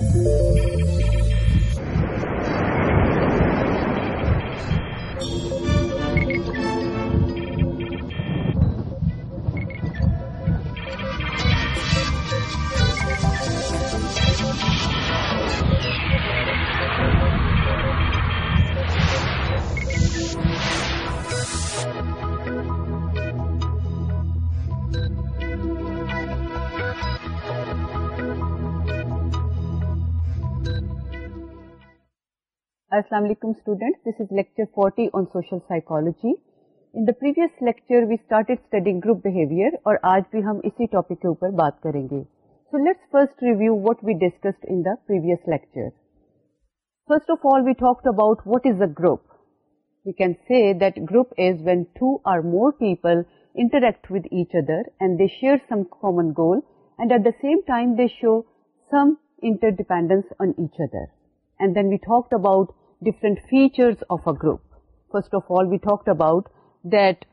Thank you. السلام علیکم this is lecture lecture 40 on social in the previous we started studying group behaviour اور آج بھی ہم اسی ٹاپک کے اوپر بات کریں گے so let's first review what we discussed in the previous lecture first of all we talk about what is a group we can see group is when two or more people interact with each other and they share some common goal and at the same time they show some interdependence on each other and then we talk about different features of a group first of all we talk about that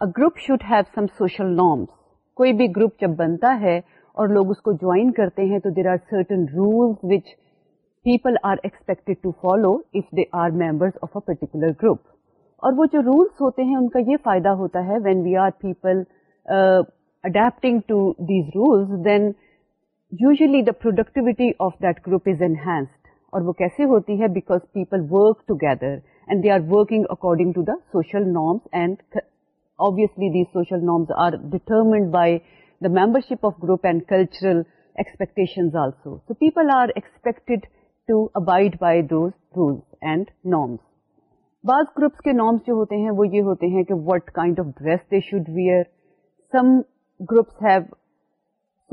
a group should have some social norms کوئی بھی group جب بنتا ہے اور لوگ اس کو join کرتے ہیں تو there are certain rules which people are expected to follow if they are members of a particular group اور وہ جو رولس ہوتے ہیں ان کا یہ فائدہ ہوتا ہے when we are people adapting to these rules then usually the productivity of that group is enhanced اور وہ کیسے ہوتی ہے because people work together and they are working according to the social norms and obviously these social norms are determined by the membership of group and cultural expectation also so people are to abide by those rules and norms بعض groups کے norms جو ہوتے ہیں وہ یہ ہوتے ہیں کہ what kind of dress they should wear some groups have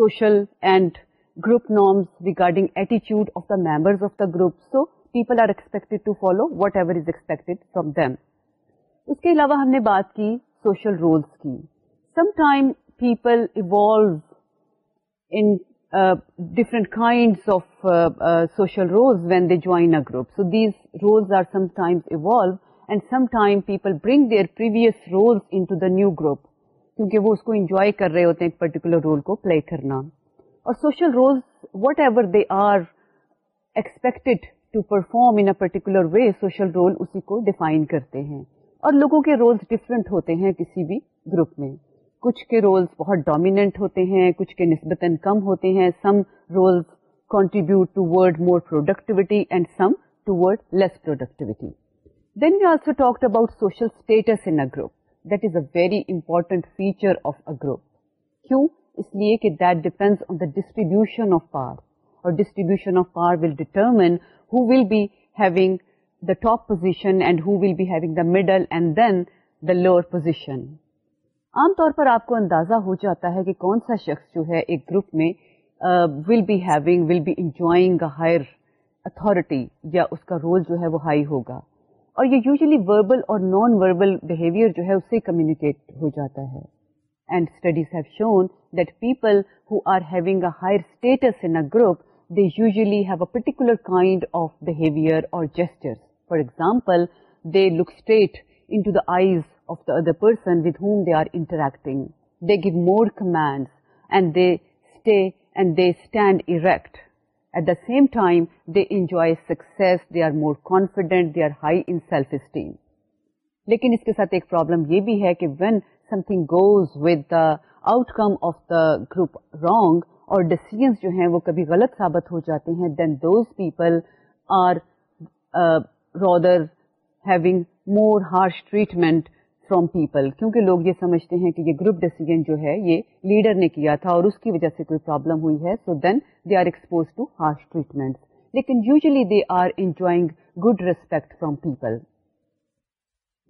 social and group norms regarding ایٹیچیوڈ of the member group so people آرسپیکٹ ever اس کے علاوہ ہم نے بات کی سوشل رولس کی group so these time people bring their new group کیونکہ وہ اس کو انجوائے کر رہے ہوتے ہیں پلے کرنا اور social roles whatever they are expected to perform in particular way social role اسی کو ڈیفائن کرتے ہیں اور لوگوں کے رولس ڈفرینٹ ہوتے ہیں کسی بھی گروپ میں کچھ کے رولس بہت ڈومیننٹ ہوتے ہیں کچھ کے نسبتاً کم ہوتے ہیں some role contribute to more productivity and some to less productivity then you also talk about social status feature of a group کیوں اس لیے کہ that depend on the distribution of power اور distribution of power will determine who will be having the top position and who will be having the middle and then the lower position عام طور پر آپ کو اندازہ ہو جاتا ہے کہ کون سا شخص جو ہے ایک گروپ میں will be having will be enjoying higher authority یا اس کا رول جو ہے وہ ہائی ہوگا اور یہ یوزلی وربل اور نان وربل بہیویئر جو ہے اس سے کمیونیکیٹ ہو جاتا ہے and studies have shown that people who are having a higher status they usually have a particular kind of behaviour اور gesture for example they look straight into eyes of the other person with whom they are interacting they gaze and they stay and they stand erect at the same time they enjoy success they are more confident they are high enough esteem لیکن اس کے ساتھ ایک problem یہ بھی ہے کہ when something goes with the outcome of the group wrong اور ڈیسیجن جو ہیں وہ کبھی غلط ثابت ہو جاتے ہیں then those people are rather having more harsh treatment from people کیونکہ لوگ یہ سمجھتے ہیں کہ یہ گروپ ڈیسیجن جو ہے یہ لیڈر نے کیا تھا اور اس کی وجہ سے کوئی پرابلم ہوئی ہے so then they are expose to harsh treatment لیکن usually they are enjoying good respect from people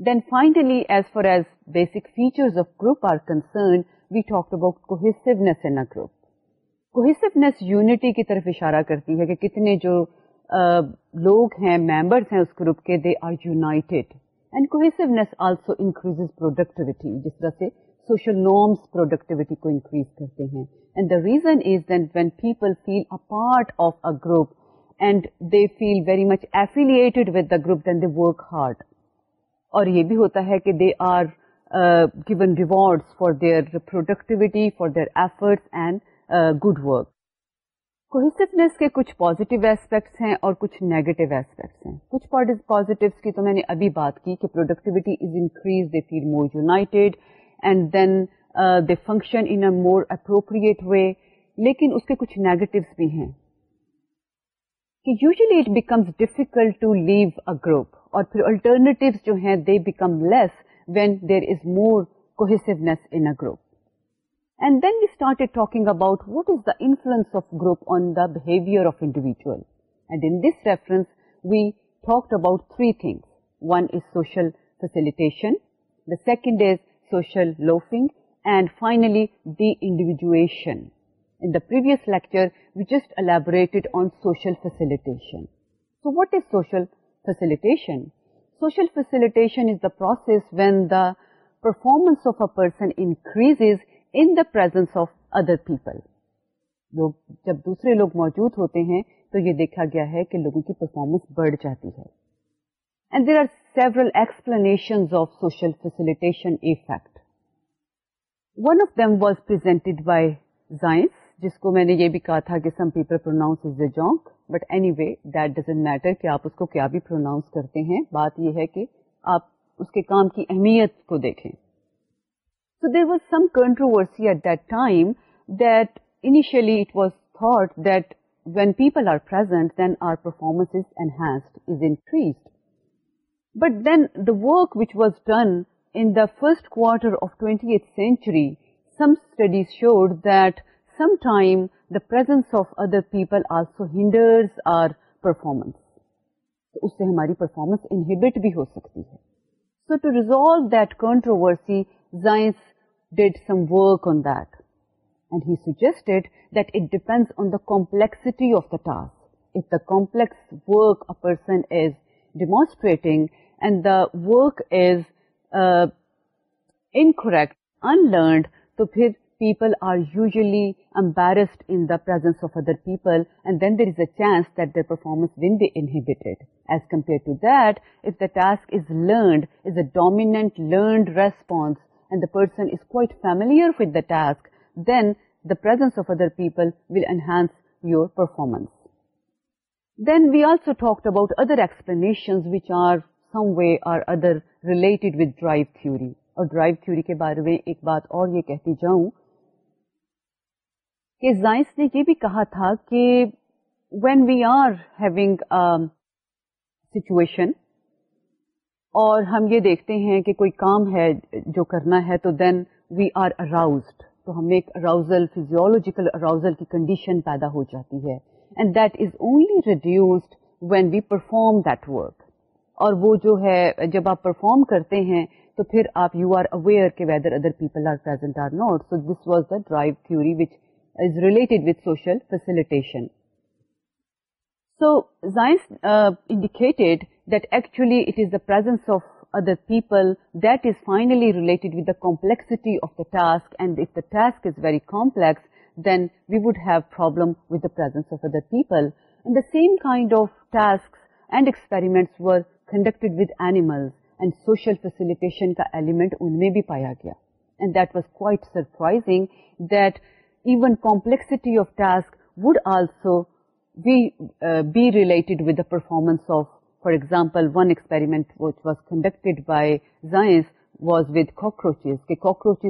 then finally as far as basic features of group are concerned social productivity کو انکریز کرتے ہیں reason is then part of group and they feel very much with the group hard اور یہ بھی ہوتا ہے کہ they are given rewards for their productivity for their efforts and good work cohesiveness کے کچھ پازیٹیو ایسپیکٹس ہیں اور کچھ نیگیٹو ایسپیکٹس ہیں کچھ پازیٹیوس کی تو میں نے ابھی بات کی کہ productivity is increase they feel more united and then they function in a more appropriate way لیکن اس کے کچھ نیگیٹوس بھی ہیں کہ usually it becomes difficult to leave a group اور پھر الٹرنیٹیوز جو ہیں they become less various more کو گروپ اینڈ دین ویٹارٹ اباؤٹنس گروپیئرشن the second is social deindividuation so what is social facilitation Social facilitation is the process when the performance of a person increases in the presence of other people. لوگ جب دوسرے لوگ موجود ہوتے ہیں تو یہ دیکھا گیا ہے کہ لوگوں کی پرفارمنس بڑھ جاتی ہے and there are several explanation of social facilitation effect one of them was presented by Zajonc جس کو میں نے یہ بھی کہا تھا کہ some people pronounce as the Zajonc but anyway that doesn't matter کہ آپ اس کو کیا بھی پروناؤنس کرتے ہیں بات یہ ہے کہ آپ اس کے کام کی اہمیت کو دیکھیں so there was some controversy at that time that initially it was thought that when people are present then our performance is enhanced is increase but then the work which was done in the first that some time the presence of other people hinders our performance اس سے ہماری performance inhibit بھی ہو سکتی ہے so to resolve that on that it depend on complexity of the a person is demonstrating and the work is enact unlearned پھر people are usually embarrassed in دازینس of other peoples a their performance as compares person is cause of other people will enhance your performance then we also talk about other explanation related with drive theory اور drive theory کے بارے میں ایک بات اور یہ کہتی جاؤں کہ زائنس نے یہ بھی کہا تھا کہ when we are having situation اور ہم یہ دیکھتے ہیں کہ کوئی کام ہے جو کرنا ہے تو دین وی آر اراؤزڈ تو ہمیں ایک اراؤزل فیزیولوجیکل اراؤزل کی کنڈیشن پیدا ہو جاتی ہے and that is only reduced when we perform that work اور وہ جو ہے جب آپ پرفارم کرتے ہیں تو پھر آپ یو آر اویئر کے whether other people are present or not so this was the drive theory which Swiss indicate دکچلی it is the presence other people related of the task task is very complex then we would have problems other people same kind of task and experiment were conduct with animals and social facilitation کا element ان میں بھی پایا گیا even complexity would also we be relate performance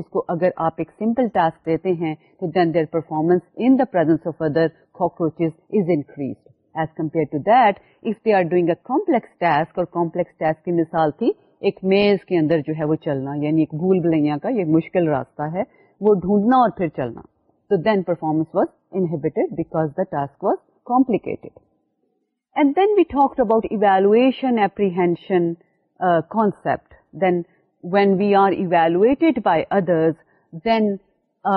کو اگر آپ ایک سمپل ٹاسک دیتے ہیں تو then their performance other cockroaches is increase as compare اور مثال تھی ایک میز کے اندر جو ہے وہ چلنا یعنی بھول بھلیاں کا مشکل راستہ ہے وہ ڈھونڈنا اور پھر چلنا the performance was inhibited because the task was complicated and then we talk about evaluation apprehension concept when we are evaluate by other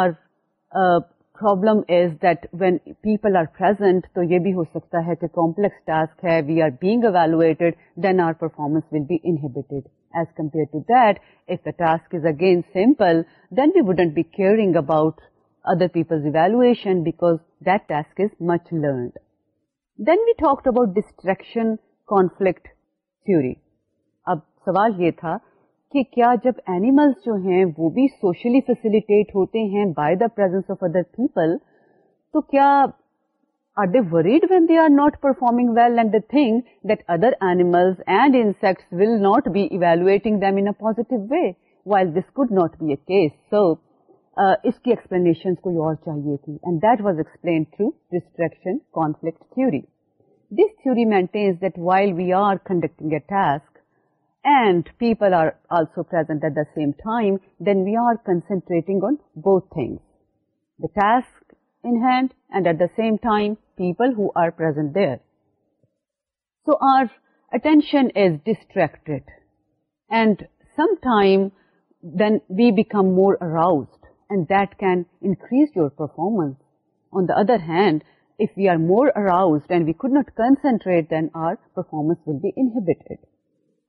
or problem people are present تو یہ بھی ہو سکتا ہے کہ کامپلیکس ٹاسک ہے we are being evaluate then our performance will be inhibited as compare to that if the task is again simple then we wouldn't be caring about other peoples evaluation because that task is much learned then we talk about distraction conflict theory اب سوال یہ تھا کہ کیا جب animal جو ہیں وہ بھی سوشلی فیسلٹیٹ ہوتے ہیں by the presence of other people تو کیا are dread when they are not performing well and the thing that other animals and insect will not be evaluating them in a positive way while this could not be a case سب اس کی explanation کوئی اور چاہیے تھی and that was explain through distraction conflict theory this theory maintains that while we are conducting a task and people are also present at the same time then we are concentrating on both things the task in hand and at the same time people who are present there so our attention is distracted and some time then we become more aroused and that can increase your performance. On the other hand, if we are more aroused and we could not concentrate, then our performance will be inhibited.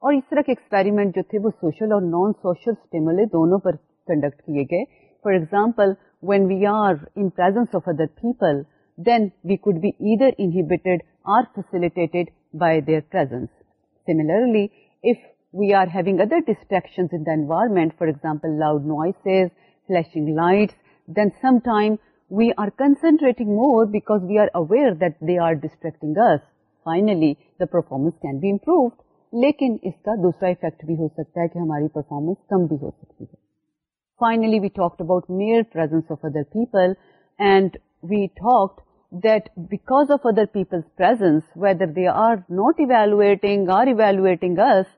اور اس طرح کے experiment جو تھے وہ social اور non social stimuli دونوں پر کنڈکٹ کیے گئے for example when we are in presence of other people then we could be either inhibited or facilitated by their presence similarly if we are having other distraction in the environment for example loud noises flashing light then some time we are concentrating more because we are aware that they are distracting us finally the performance can be improved لیکن اس کا دوسرا effect بھی ہو سکتا ہے کہ ہماری performance کم بھی ہو سکتی ہے finally we talk about mere presence of other people and we talk that of other people presence whether they are not evaluating or evaluating us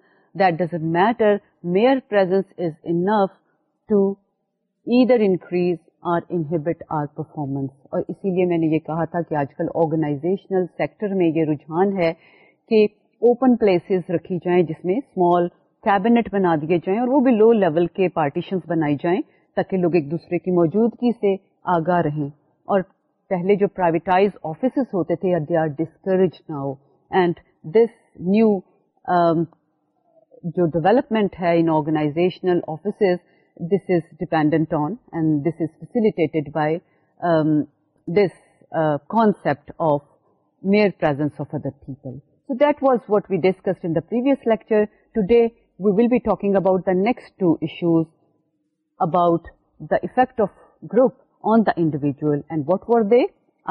doesn't matter mere presence is enough to either increase or inhibit our performance اور اسی لیے میں نے یہ کہا تھا کہ آج کل آرگنائزیشنل سیکٹر میں یہ رجحان ہے کہ اوپن پلیسز رکھی جائیں جس میں اسمال کیبنٹ بنا دیے جائیں اور وہ بھی لو لیول کے پارٹیشن بنائی جائیں تاکہ لوگ ایک دوسرے کی موجودگی سے آگاہ رہیں اور پہلے جو پرائیویٹائز آفیسز ہوتے تھے they are discourage now and this new جو ڈیولپمنٹ ہے in organisational offices this is dependent on and this is mere by this concept of So of other people so that was what we lecture. Today lecture we will be talking about the next two issues about the effect of group on the and what were they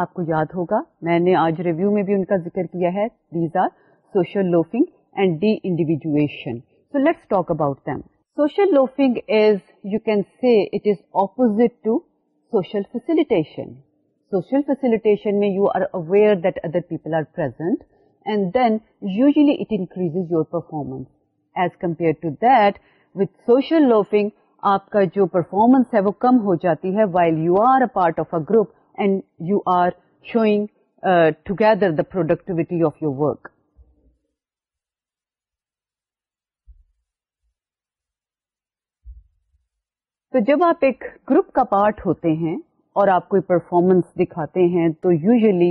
آپ کو یاد ہوگا میں نے آج review میں بھی ان کا ذکر کیا ہے these are social loafing and deindividuation so let's talk about them social loafing as you can see it is opposite to social facilitation social facilitation میں you are aware that other people are present and then usually it increase your performance as compare to that with social loafing آپ کا جو performance ہے وہ کم ہو جاتی ہے while you are a part of a group and you are showing together the productivity of your work تو جب آپ ایک گروپ کا پارٹ ہوتے ہیں اور آپ کوئی پرفارمنس دکھاتے ہیں تو usually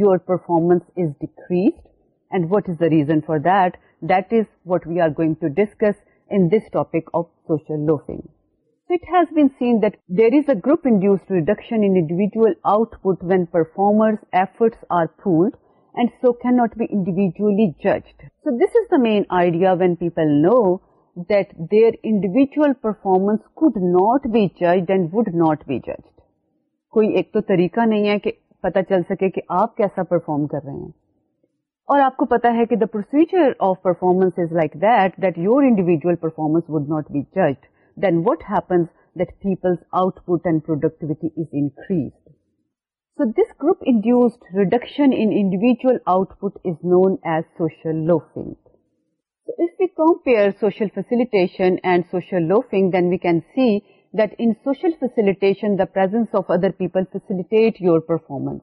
your performance is decreased and what is the reason for that that is what we are going to discuss in this topic of social loafing it has been seen that there is a group induced reduction in individual output when performers efforts are pooled and so cannot be individually judged so this is the main idea when people know that their individual performance could not be judged and would not be judged. کوئی ایک تو طریقہ نہیں ہے کہ پتا چل سکے کہ آپ کیسا پرفارم کر رہے ہیں اور آپ کو پتا ہے کہ the procedure of performance is like that that your individual performance would not be judged then what happens that Peoples output and productivity is increased so this group induced reduction individual output is known as social loafing if you compare social facilitation and social loafing then we can see that in social facilitation the presence of other people facilitate your performance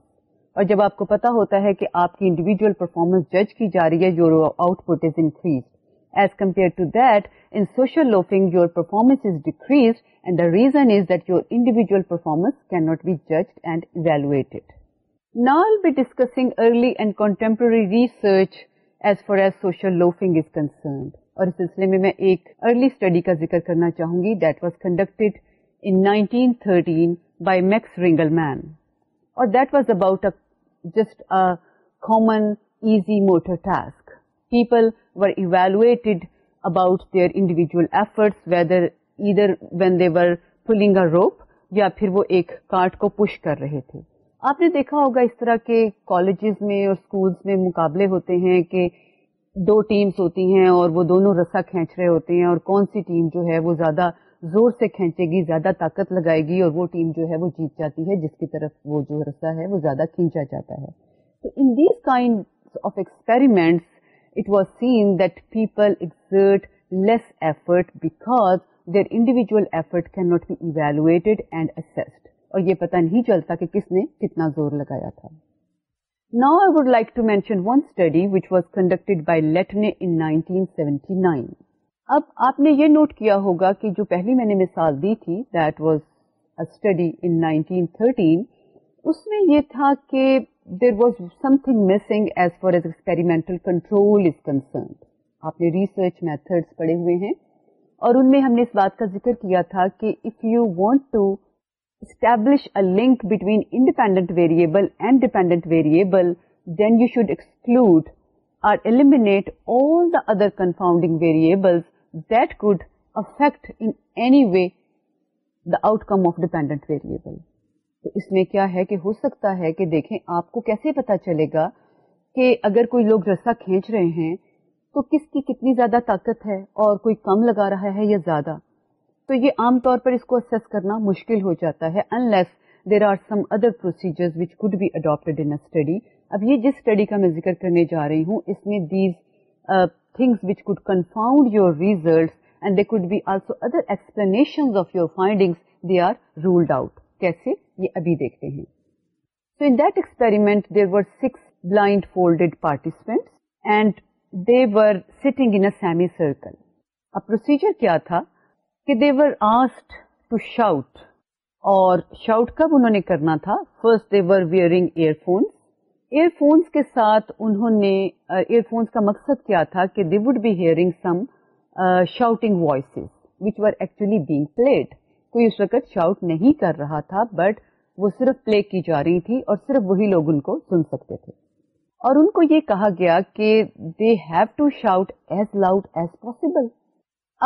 اور جب آپ کو پتا ہوتا ہے کہ آپ کی انڈیویجل پرفارمنس جج کی جا رہی ہے your output is increase as compare to that in social loafing your performance is decrease and the reason is that your individual performance can not be judged and evaluated now be discussing early and contemporary research as far as social loafing is concerned اور اس سلسلے میں میں ایک early study کا ذکر کرنا چاہوں گی that was conducted in 1913 by Max Ringelmann اور that was about just a common easy motor task people were evaluated about their individual efforts whether either when they were pulling a روپ یا پھر وہ ایک کارٹ کو push کر رہے تھے آپ نے دیکھا ہوگا اس طرح کے کالجز میں اور اسکولس میں مقابلے ہوتے ہیں کہ دو ٹیمس ہوتی ہیں اور وہ دونوں رسا کھینچ رہے ہوتے ہیں اور کون سی ٹیم جو ہے وہ زیادہ زور سے کھینچے گی زیادہ طاقت لگائے گی اور وہ ٹیم جو ہے وہ جیت جاتی ہے جس کی طرف وہ جو رسا ہے وہ زیادہ کھینچا جاتا ہے تو in these kind of experiments it was seen that people exert less effort because their individual effort can not be evaluated and assessed یہ پتا نہیں چلتا کہ کس نے کتنا زور لگایا تھا نا آپ نے یہ نوٹ کیا ہوگا مثال دی تھی اس میں یہ تھا کہ there was some thing missing as فارسپریمنٹل research method پڑھے ہوئے ہیں اور ان میں ہم نے اس بات کا ذکر کیا تھا کہ if you want to establish a link between independent variable and dependent variable, then you should exclude or eliminate all the other confounding variables that could affect in any way the outcome of dependent variable. تو اس میں کیا ہے کہ ہو سکتا ہے کہ دیکھیں آپ کو کیسے پتا چلے گا کہ اگر کوئی لوگ رسا کھینچ رہے ہیں تو کس کی کتنی زیادہ طاقت ہے اور کوئی کم لگا رہا ہے یا زیادہ تو یہ عام طور پر اس کو اسیس کرنا مشکل ہو جاتا ہے unless there are some other procedure which could be adapted in study اب یہ جس اسٹڈی کا میں ذکر کرنے جا رہی ہوں اس میں these things which could confound your result and they could be also other explanation of your finding they are ruled out کیسے یہ ابھی دیکھتے ہیں so in that experiment there were six blindfolded participants and they were sitting in a semicircle اب procedure کیا تھا کہ دیور آسٹ اور شاؤٹ کب انہوں نے کرنا تھا فرسٹ دیور ایئر فونس ایئر فونس کے ساتھ انہوں نے ایئر uh, فونس کا مقصد کیا تھا کہ they would be hearing some shouting voices which are actually being played کوئی اس وقت شاؤٹ نہیں کر رہا تھا بٹ وہ صرف پلے کی جا رہی تھی اور صرف وہی لوگ ان کو سن سکتے تھے اور ان کو یہ کہا گیا کہ they have to shout as loud as possible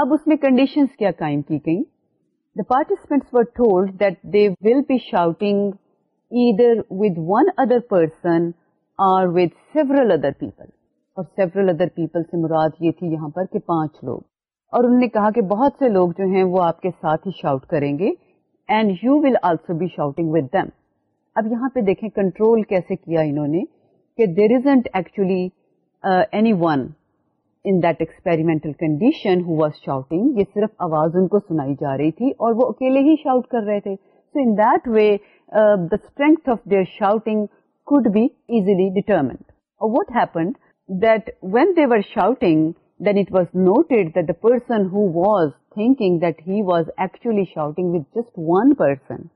اب اس میں کنڈیشن کیا قائم کی گئیں اور سے مراد یہ تھی یہاں پر کہ پانچ لوگ اور انہوں نے کہا کہ بہت سے لوگ جو ہیں وہ آپ کے ساتھ ہی شاؤٹ کریں گے and you will also be shouting with them اب یہاں پہ دیکھیں کنٹرول کیسے کیا انہوں نے کہ there is ain't actually anyone صرف آواز ان کو سنائی جا رہی تھی اور وہ اکیلے ہی شاؤٹ کر رہے تھے so in the the string of their mind witnessed that when they were shouting then it was note that the person that he was actually shouting with just one person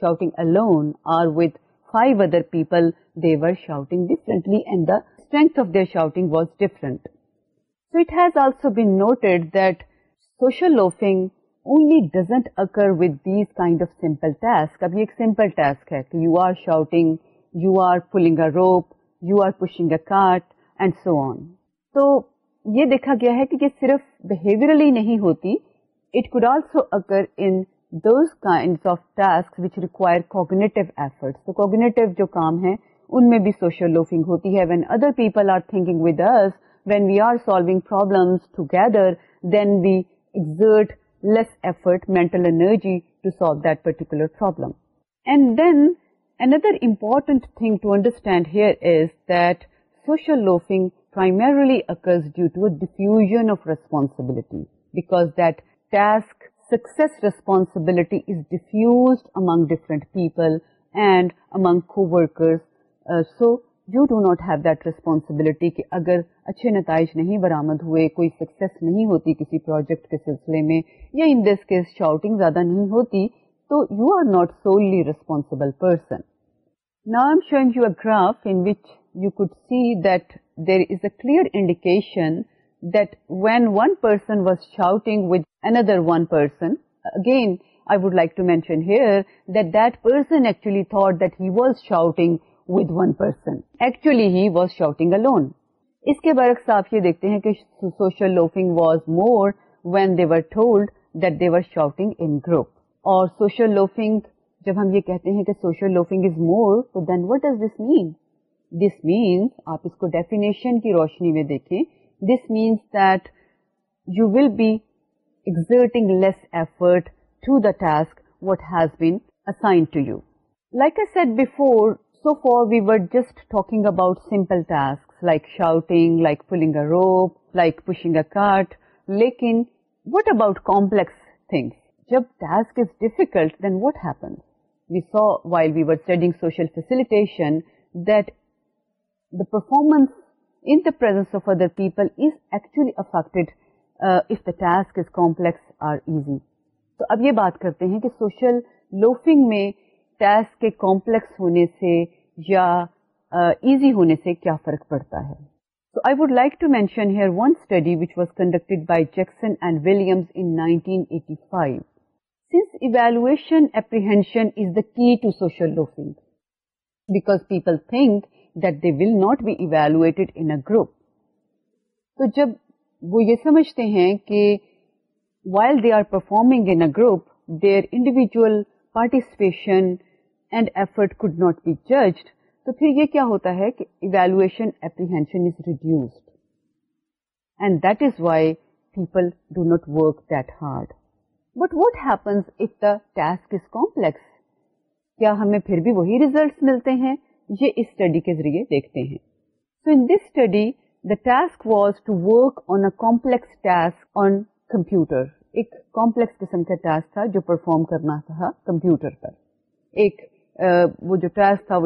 shouting alone or with five other people they were shouting differently and the string of their shouting was different So it has also so it has also been noted only doesn't occur with these kind of you are ابھی ایک simple task ہے rope, you are pushing a cart and so on. تو یہ دیکھا گیا ہے کہ یہ صرف بہیولی نہیں ہوتی it could also occur of kind of require cognitive effort تو کوگنیٹو جو کام ہے ان میں بھی سوشل لوفنگ ہوتی ہے when other people are thinking with us when we are solving problems together, then we exert less effort, mental energy to solve that particular problem. And then another important thing to understand here is that social loafing primarily occurs due to a diffusion of responsibility, because that task success responsibility is diffused among different people and among co-workers. Uh, so you do not have that responsibility کہ اگر اچھے نتائج نہیں برآمد ہوئے کوئی success نہیں ہوتی کسی پروجیکٹ کے سلسلے میں یا ان دس کیس شاؤٹنگ زیادہ نہیں ہوتی تو you are not solely responsible person نا I'm showing you a graph in which you could see that there is a clear indication that when one person was shouting with another one person again I would like to mention here that that person actually thought that he was shouting with one person. Actually, he was shouting alone. اس کے برعکس آپ یہ دیکھتے ہیں کہ social loafing was more when they were told that they were shouting in group اور social loafing جب ہم یہ کہتے ہیں کہ سوشل لوفنگ از مور تو then what does this mean this means آپ اس کو ڈیفینیشن کی روشنی میں دیکھیں this means that you will be exerting less effort to the task what has been assign to you like a set before for we're just talking about simple task like shouting like pulling a روپ like pushing اکٹ لیکن what about complex things جب ٹاسکلٹ then witness we so while we ویڈنگ social facilitation the performance of other people is actually affect complex or easy تو اب یہ بات کرتے ہیں کہ سوشل لوفنگ میں ٹیسک کے ایزی ہونے سے کیا فرق پڑتا ہے so I would like to مینشنڈینشن کی گروپ تو جب وہ یہ سمجھتے ہیں کہ while they are performing individual and effort could not be judged تو پھر یہ کیا کیا ہوتا ہے کہ ہمیں پھر بھی وہی ریزلٹس ملتے ہیں یہ اس اسٹڈی کے ذریعے دیکھتے ہیں so in this study the task was to work on a complex task on computer ایک کمپلیکس قسم کا ٹاسک تھا جو پرفارم کرنا تھا کمپیوٹر پر ایک وہ جو ٹاسک تھا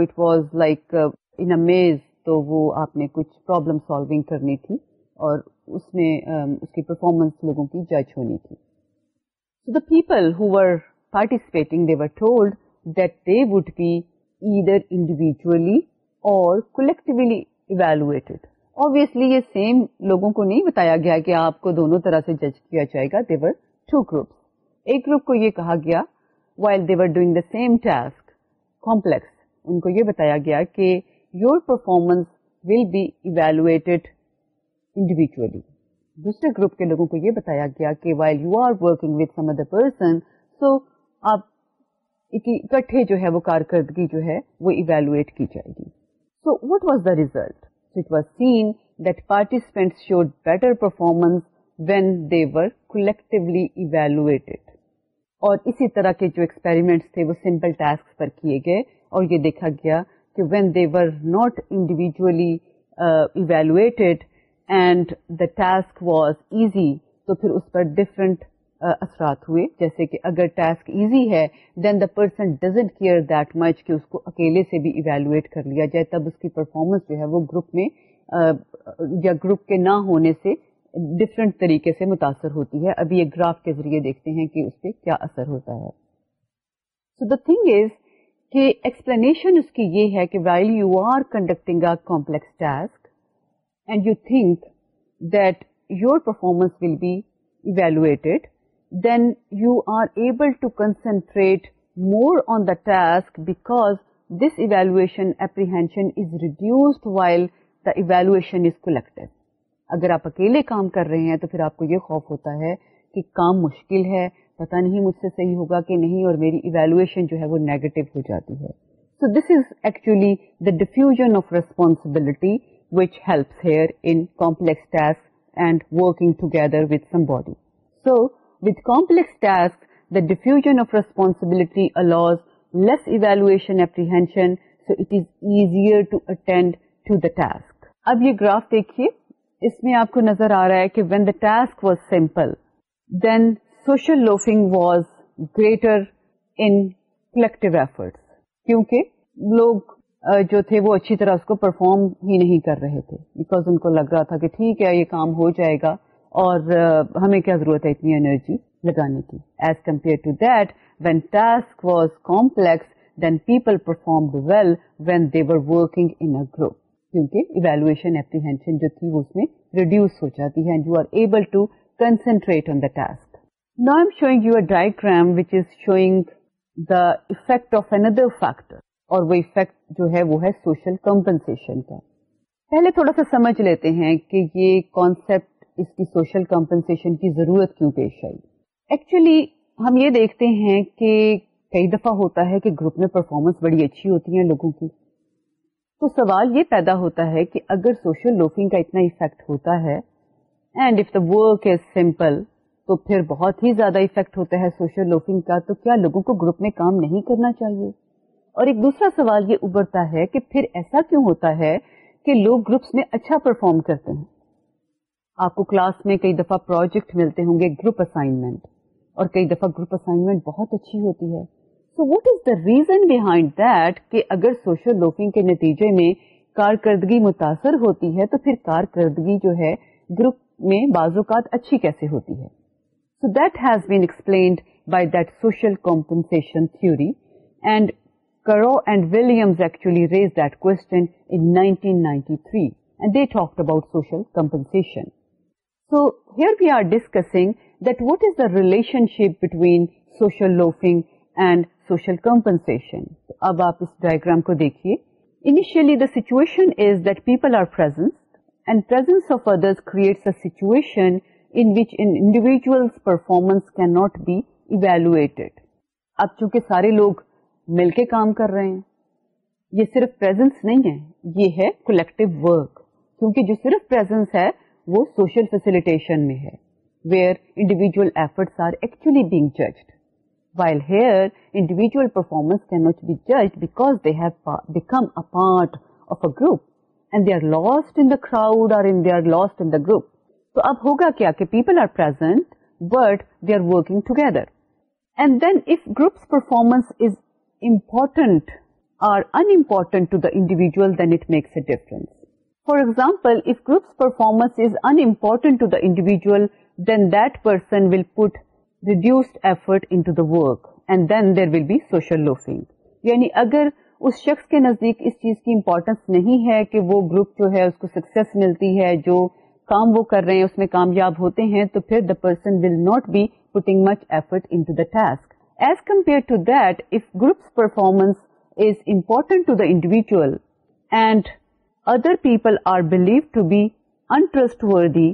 وہ آپ نے کچھ پرابلم سالونگ کرنی تھی اور اس میں اس کی پرفارمنس لوگوں کی جج ہونی تھی the people who participating they they told that would be individually اور ایویلویٹڈ یہ سیم لوگوں کو نہیں بتایا گیا کہ آپ کو دونوں طرح سے جج کیا جائے گا دیور ٹو گروپس ایک گروپ کو یہ کہا گیا while they were doing the same task complex ان کو یہ بتایا گیا کہ your performance will be evaluated individually دوسرے گروپ کے لوگوں کو یہ بتایا گیا کہ while you are working with some other person so آپ اکٹھے جو ہے وہ کارکردگی جو ہے وہ ایویلویٹ کی جائے گی so what was the result So it was seen that participants showed better performance when they were collectively evaluated. اور اسی طرح کے جو ایکسپیریمنٹس تھے وہ سمپل ٹاسک پر کیے گئے اور یہ دیکھا گیا کہ when they were not individually evaluated and the task was easy تو پھر اس پر ڈفرنٹ اثرات ہوئے جیسے کہ اگر ٹاسک ایزی ہے then the person doesn't care that much کہ اس کو اکیلے سے بھی ایویلویٹ کر لیا جائے تب اس کی پرفارمنس جو ہے وہ گروپ میں یا گروپ کے نہ ہونے سے ڈفرینٹ طریقے سے متاثر ہوتی ہے ابھی ایک گراف کے ذریعے دیکھتے ہیں کہ اس پہ کیا اثر ہوتا ہے سو دا تھنگ از کہ ایکسپلینیشن اس کی یہ ہے کہ while you are conducting a complex task and you think that your performance will be evaluated then you are able to concentrate more on the task because this evaluation اگر آپ اکیلے کام کر رہے ہیں تو پھر آپ کو یہ خوف ہوتا ہے کہ کام مشکل ہے پتہ نہیں مجھ سے صحیح ہوگا کہ نہیں اور میری ایویلویشن جو ہے وہ نیگیٹو ہو جاتی ہے so this is actually the diffusion of responsibility which helps here in complex task and working together with somebody so what کومپساسک ڈیفیوژبلٹیوینشن اب یہ گراف دیکھیے اس میں آپ کو نظر آ رہا ہے task was simple then social loafing was greater کیونکہ لوگ جو تھے وہ اچھی طرح اس کو پرفارم ہی نہیں کر رہے تھے بیکاز ان کو لگ رہا تھا کہ ٹھیک ہے یہ کام ہو جائے گا اور ہمیں کیا ضرورت ہے اتنی انرجی لگانے کی as compare to that when task was complex then people perform well when working in group کیونکہ ایویلویشن اپریہینشن جو تھی اس میں ریڈیوس ہو جاتی ہے you are able to concentrate on the task now M showing you are diagram which is showing the effect of another factor اور وہ افیکٹ جو ہے وہ ہے سوشل کمپنسن کا پہلے تھوڑا سا سمجھ لیتے ہیں کہ یہ کانسپٹ اس کی سوشل کمپنسیشن کی ضرورت کیوں پیش آئی ایکچولی ہم یہ دیکھتے ہیں کہ کئی دفعہ ہوتا ہے کہ گروپ میں پرفارمنس بڑی اچھی ہوتی ہے لوگوں کی تو سوال یہ پیدا ہوتا ہے کہ اگر سوشل کا اتنا افیکٹ ہوتا ہے and if the work is simple تو پھر بہت ہی زیادہ افیکٹ ہوتا ہے سوشل لوفنگ کا تو کیا لوگوں کو گروپ میں کام نہیں کرنا چاہیے اور ایک دوسرا سوال یہ ابھرتا ہے کہ پھر ایسا کیوں ہوتا ہے کہ لوگ گروپس میں اچھا پرفارم کرتے ہیں آپ کو کلاس میں کئی دفعہ پروجیکٹ ملتے ہوں گے گروپ اسائنمنٹ اور کئی دفعہ گروپ اسائنمنٹ بہت اچھی ہوتی ہے so what is the reason behind that کہ اگر سوشل لوکنگ کے نتیجے میں کارکردگی متاثر ہوتی ہے تو پھر کارکردگی جو ہے گروپ میں بعض اوقات اچھی کیسے ہوتی ہے so that has been explained by that social compensation theory and Karau and Williams actually raise that question in 1993 ninety three and they talk about social compensation so here we are discussing that what is the relationship between social compensation اب آپ کو دیکھیے performance can not be evaluated اب چونکہ سارے لوگ مل کے کام کر رہے ہیں یہ صرف پرزینس نہیں ہے یہ ہے کولیکٹیو ورک کیونکہ جو صرف پرزینس ہے سوشل فیسلٹیشن میں where being judged while working together and then if groups performance it makes a difference for example groups performance is unimportant to the individual then that person will put reduced effort the work and then there will be social یعنی اگر اس شخص کے نزدیک اس چیز کی importance نہیں ہے کہ وہ گروپ جو ہے اس کو سکسیس ملتی ہے جو کام وہ کر رہے ہیں اس میں کامیاب ہوتے ہیں تو پھر the person will not be putting much effort in to the task as compare to that if groups performance is important to the داڈیویجل and other people are believe to be انٹرسٹوری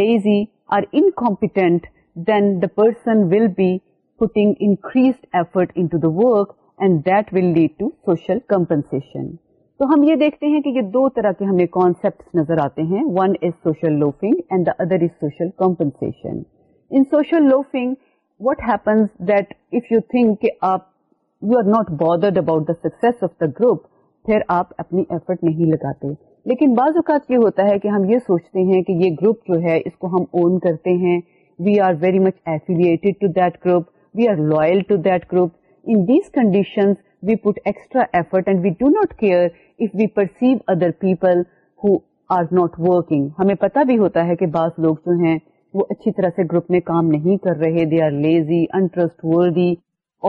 لیزی آر ان کو person will be پیز effort work and that will lead to social compensation تو ہم یہ دیکھتے ہیں کہ یہ دو طرح کے ہمیں کانسیپٹ نظر آتے ہیں one is social loafing and the other is social compensation social loafing what happens that if you think کہ آپ you are not bothered about the success of the group پھر آپ اپنی ایفرٹ نہیں لگاتے لیکن بعض اوقات یہ ہوتا ہے کہ ہم یہ سوچتے ہیں کہ یہ گروپ جو ہے اس کو ہم اون کرتے ہیں we are very much affiliated to that group we are loyal to that group in these condition we put extra effort and we do not care if we perceive other people who are not working ہمیں پتا بھی ہوتا ہے کہ بعض لوگ جو ہیں وہ اچھی طرح سے گروپ میں کام نہیں کر رہے دے آر لیزی انٹرسٹ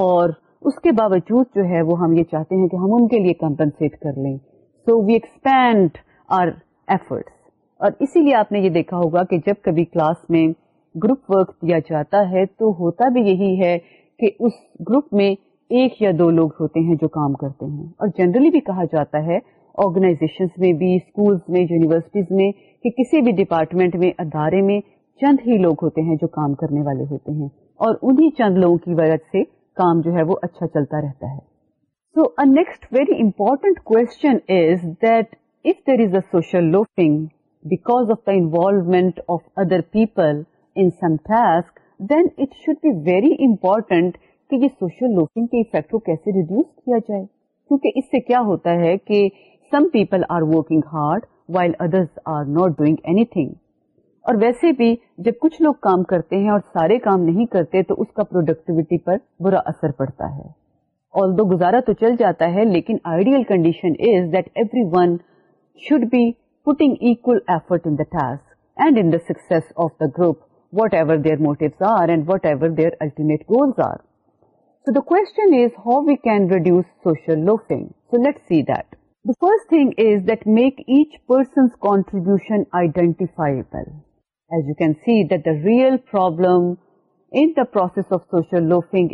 اور اس کے باوجود جو ہے وہ ہم یہ چاہتے ہیں کہ ہم ان کے لیے کمپنسیٹ کر لیں so we expend our efforts اور اسی لیے آپ نے یہ دیکھا ہوگا کہ جب کبھی کلاس میں گروپ ورک دیا جاتا ہے تو ہوتا بھی یہی ہے کہ اس گروپ میں ایک یا دو لوگ ہوتے ہیں جو کام کرتے ہیں اور جنرلی بھی کہا جاتا ہے آرگنائزیشن میں بھی اسکولس میں یونیورسٹیز میں کہ کسی بھی ڈپارٹمنٹ میں ادارے میں چند ہی لوگ ہوتے ہیں جو کام کرنے والے ہوتے ہیں اور انہی چند لوگوں کی وجہ سے کام جو ہے وہ اچھا چلتا رہتا ہے so next very important because of of the involvement other people in some task then it should be very important کہ یہ سوشل لوفنگ کے افیکٹ کو کیسے ریڈیوس کیا جائے کیونکہ اس سے کیا ہوتا ہے کہ some people are working hard while others are not doing anything اور ویسے بھی جب کچھ لوگ کام کرتے ہیں اور سارے کام نہیں کرتے تو اس کا پروڈکٹیوٹی پر برا اثر پڑتا ہے آل دو گزارا تو چل جاتا ہے لیکن ideal condition is that everyone should be putting equal effort in the task and in the success of the group whatever their motives are and whatever their ultimate goals are so the question is how we can reduce social loafing so let see that the first thing is that make each person's contribution identifiable as you can see the real problem process loafing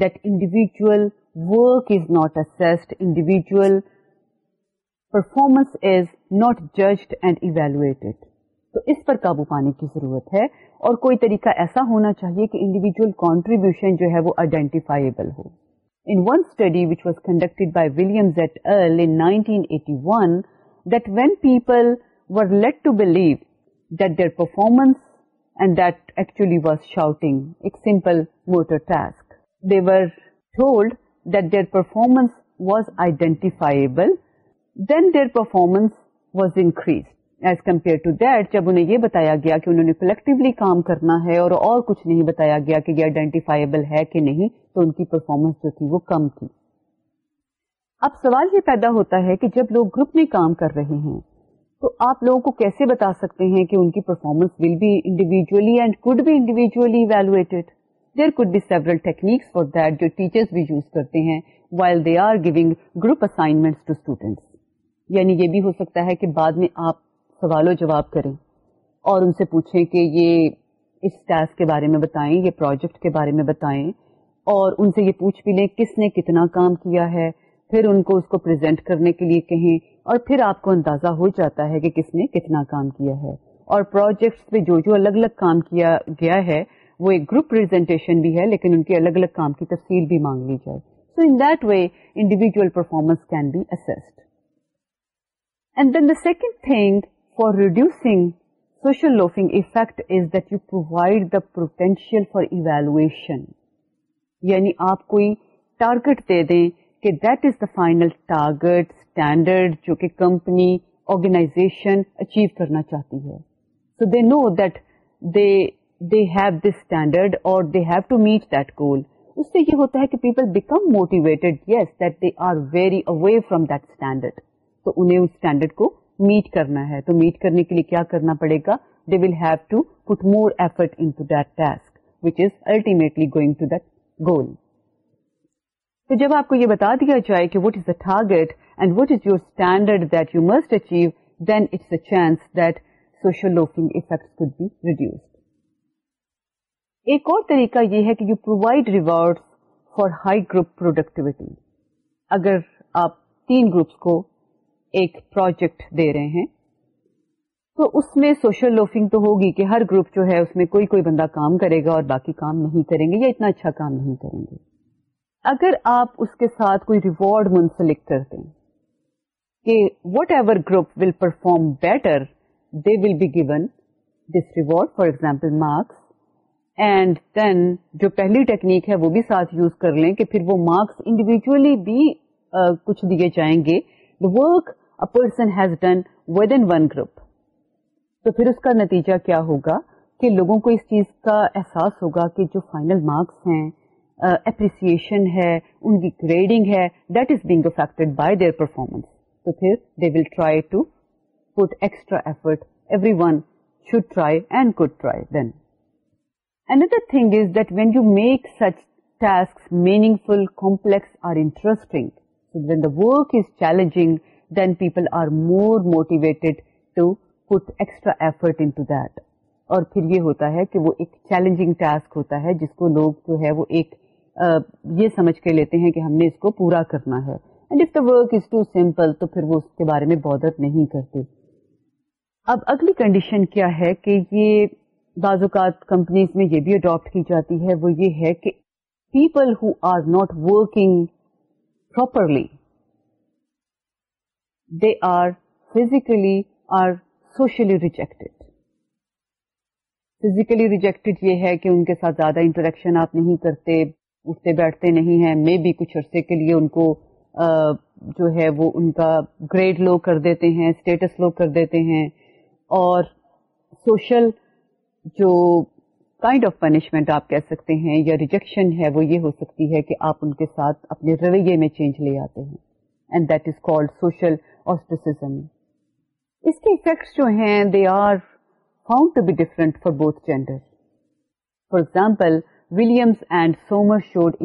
نوٹیویژل performance not judged and evaluated تو اس پر قابو پانے کی ضرورت ہے اور کوئی طریقہ ایسا ہونا چاہیے کہ انڈیویجل کانٹریبیوشن جو ہے وہ identifiable one study which was conducted by Williams at that one when people led to believe simple motor task that that their performance was identifiable then their performance was increase as compare to جب انہیں یہ بتایا گیا کہ انہوں نے collectively کام کرنا ہے اور کچھ نہیں بتایا گیا کہ یہ آئیڈینٹیفائبل ہے کہ نہیں تو ان کی پرفارمنس جو تھی وہ کم تھی اب سوال یہ پیدا ہوتا ہے کہ جب لوگ گروپ میں کام کر رہے ہیں تو آپ لوگوں کو کیسے بتا سکتے ہیں کہ ان کی performance will be individually and بھی یوز کرتے ہیں while they are giving group to students یعنی یہ بھی ہو سکتا ہے کہ بعد میں آپ سوال و جواب کریں اور ان سے پوچھیں کہ یہ اس ٹاسک کے بارے میں بتائیں یہ پروجیکٹ کے بارے میں بتائیں اور ان سے یہ پوچھ بھی لیں کس نے کتنا کام کیا ہے پھر ان کو اس کو پرزینٹ کرنے کے لیے کہیں اور پھر آپ کو اندازہ ہو جاتا ہے کہ کس نے کتنا کام کیا ہے اور پروجیکٹس پہ جو جو الگ الگ کام کیا گیا ہے وہ ایک گروپ بھی ہے لیکن ان کے الگ الگ کام کی تفصیل بھی مانگ لی جائے so in that way individual performance can be ایس and then the second thing for reducing social loafing effect is that you provide the potential for evaluation یعنی آپ کوئی ٹارگیٹ دے دیں کہ that is the final target standard جو کہ company organization achieve کرنا چاہتی ہے so they know that they they have this standard اور they have to meet that goal اس سے یہ ہوتا ہے کہ people become motivated yes that they are very away from that standard تو انہیں اس اسٹینڈرڈ کو میٹ کرنا ہے تو میٹ کرنے کے لیے کیا کرنا پڑے گا they will have to put more effort in to that task which is ultimately going to that goal تو جب آپ کو یہ بتا دیا جائے کہ what is a and what is your standard that you must achieve then it's a chance that social loafing effect could be reduced ایک اور طریقہ یہ ہے کہ you provide reward for high group productivity اگر آپ تین گروپس کو ایک پروجیکٹ دے رہے ہیں تو اس میں سوشل لوفنگ تو ہوگی کہ ہر گروپ جو ہے اس میں کوئی کوئی بندہ کام کرے گا اور باقی کام نہیں کریں گے یا اتنا اچھا کام نہیں کریں گے اگر آپ اس کے ساتھ کوئی ریوارڈ منسلک کر دیں کہ whatever group will perform better they will be given this reward for example marks and then جو پہلی ٹیکنیک ہے وہ بھی ساتھ یوز کر لیں کہ پھر وہ مارکس انڈیویجلی بھی uh, کچھ دیے جائیں گے the work person has done with in one group تو پھر اس کا نتیجہ کیا ہوگا کہ لوگوں کو اس چیز کا احساس ہوگا کہ جو فائنل مارکس ہیں they will try to thing is motivated to put extra effort اور پھر یہ ہوتا ہے کہ وہ ایک چیلنجنگ ٹاسک ہوتا ہے جس کو لوگ جو ہے وہ ایک یہ سمجھ کے لیتے ہیں کہ ہم نے اس کو پورا کرنا ہے and if the work is too simple تو پھر وہ اس کے بارے میں بودت نہیں کرتے اب اگلی کنڈیشن کیا ہے کہ یہ بعض اوقات کمپنیز میں یہ بھی اڈاپٹ کی جاتی ہے وہ یہ ہے کہ people who are not working properly they are physically are socially rejected physically rejected یہ ہے کہ ان کے ساتھ زیادہ انٹریکشن آپ نہیں کرتے اٹھتے بیٹھتے نہیں ہیں مے بی کچھ عرصے کے لیے ان کو جو ہے وہ ان کا گریڈ لو کر دیتے ہیں اسٹیٹس لو کر دیتے ہیں اور سوشل جو کائنڈ آف پنشمنٹ آپ کہہ سکتے ہیں یا ریجیکشن ہے وہ یہ ہو سکتی ہے کہ آپ ان کے ساتھ اپنے رویے میں چینج لے آتے ہیں and that is called social اس کے افیکٹس جو ہیں they are found to be different for both gender for example ولیئمسومرشنٹرس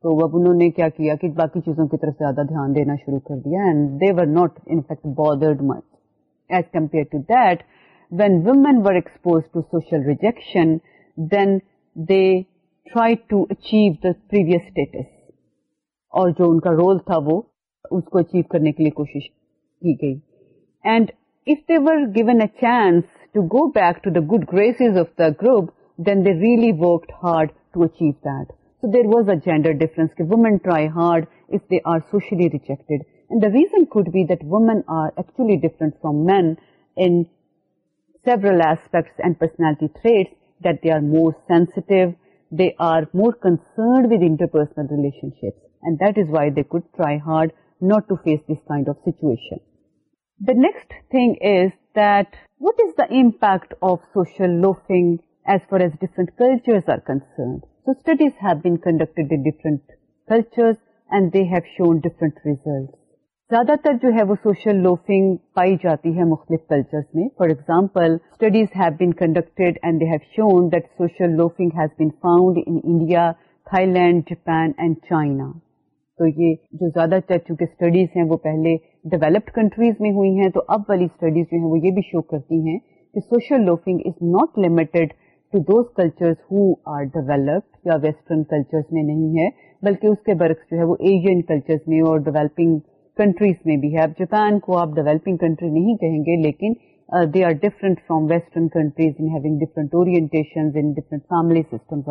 تو اب انہوں نے کیا باقی چیزوں کی طرف دھیان دینا شروع کر دیا ناٹیکٹ bothered much as compare to then وومینڈ to social rejection try to achieve the previous اور جو ان کا رول تھا وہ اس کو اچیو کرنے کے لیے کوشش کی گئی and if they were given a chance to go back to the good graces of the group then they really work hard to achieve that so there was a gender difference try hard if they are socially rejected and the reason could be that women are actually different from men in several aspects and personality traits that they are more sensitive They are more concerned with interpersonal relationships, and that is why they could try hard not to face this kind of situation. The next thing is that what is the impact of social loafing as far as different cultures are concerned? So studies have been conducted in different cultures and they have shown different results. زیادہ تر جو ہے وہ social loafing پائی جاتی ہے مختلف culture میں for example studies have been conducted and they have shown that social loafing has been found India تھا جاپان اینڈ چائنا تو یہ جو زیادہ تر چونکہ اسٹڈیز ہیں وہ پہلے ڈیولپڈ کنٹریز میں ہوئی ہیں تو اب والی اسٹڈیز جو ہیں وہ یہ بھی شو کرتی ہیں کہ social loafing is not limited to those culture who are developed یا ویسٹرن کلچر میں نہیں ہے بلکہ اس کے برعکس جو ہے وہ ایشین کلچر میں اور ڈیولپنگ کنٹریز میں بھی ہے اب جاپان کو آپ ڈیولپنگ کنٹری نہیں کہیں گے لیکن they are different from western countries in different family